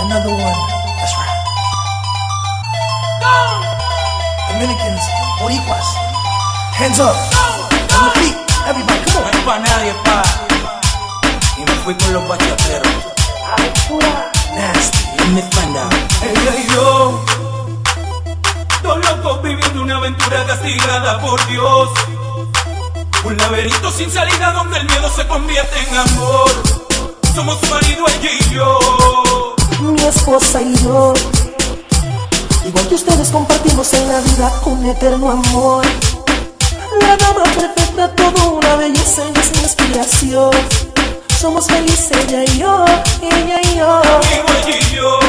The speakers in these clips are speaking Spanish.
Another one. That's right. Dominicans, Boricuas. Hands up. On the feet. Everybody, come No on. es pa' nadie, pa. Y me fui con los bachateros. Nasty. Y me find out. Ella y yo. Dos locos viviendo una aventura castigada por Dios. Un laberinto sin salida donde el miedo se convierte en amor. Somos su marido, ella y yo. Esposa y yo. Igual que ustedes compartimos en la vida un eterno amor. La dama perfecta, todo una belleza y es mi inspiración. Somos felices ella y yo, ella y yo. Y yo.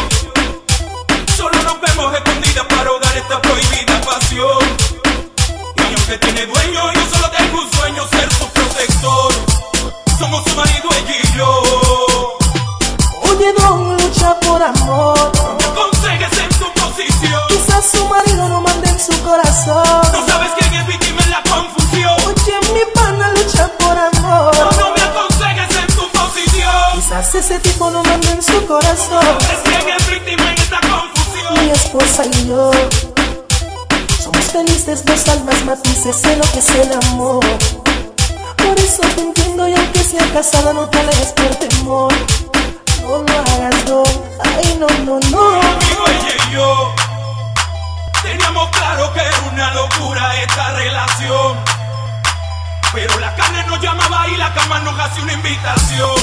Solo nos vemos escondidas para ahogar esta prohibida pasión. Y aunque tiene dueño, yo solo tengo un sueño, ser su protector. Somos su marido, ella y yo. Su marido no mande en su corazón. No sabes quién es víctima en la confusión. Oye, mi pana lucha por amor. no me aconsejes en tu posición. Quizás ese tipo no mande en su corazón. Es quién es víctima en esta confusión. mi esposa y yo Somos felices, dos almas matices, sé lo que es el amor Por eso te entiendo y aunque sea casada no te alejes por temor No lo hagas, no, ay no, no, no Amigo, ella y yo Pero la carne nos llamaba y la cama nos hacía una invitación.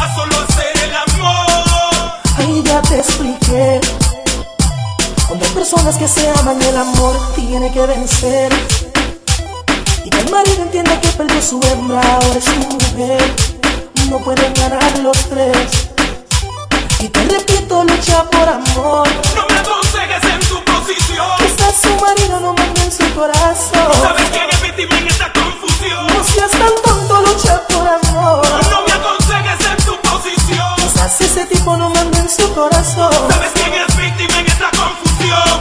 A solo hacer el amor. Ahí ya te expliqué. Cuando hay personas que se aman el amor tiene que vencer. Y que el marido entienda que perdió su hembra, ahora es su mujer. No pueden ganar los tres. Y te repito, lucha por amor ¿Sabes quién es víctima en esta confusión?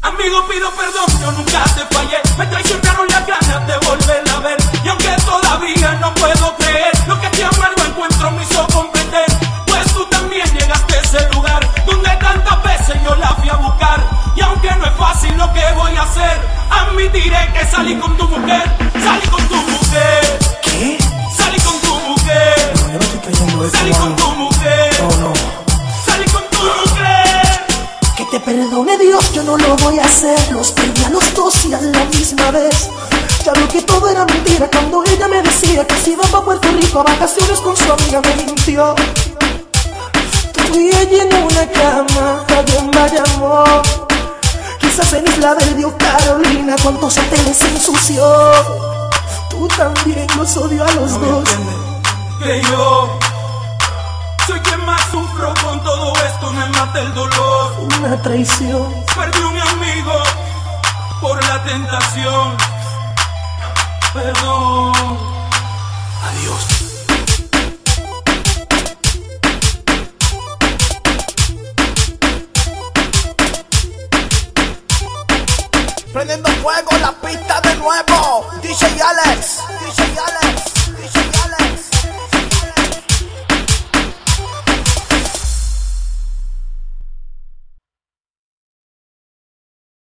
Amigo, pido perdón, yo nunca te fallé. Me traicionaron las ganas de volverla a ver. Y aunque todavía no puedo creer, lo que te amargo encuentro me hizo comprender. Pues tú también llegaste a ese lugar donde tantas veces yo la fui a buscar. Y aunque no es fácil lo que voy a hacer, admitiré que salí con tu mujer. Perdone Dios, yo no lo voy a hacer. Los perdí a los dos y a la misma vez. Ya vi que todo era mentira cuando ella me decía que se iba para Puerto Rico a vacaciones con su amiga. Me mintió. Tú y ella en una cama, alguien me llamó. Quizás en Isla del Dio Carolina, cuántos hoteles se ensució. Tú también los odio a los No dos. que yo esto, me mata el dolor. Una traición. Perdí un amigo por la tentación. Perdón. Adiós. Prendiendo fuego la pista de nuevo. DJ Alex, DJ Alex.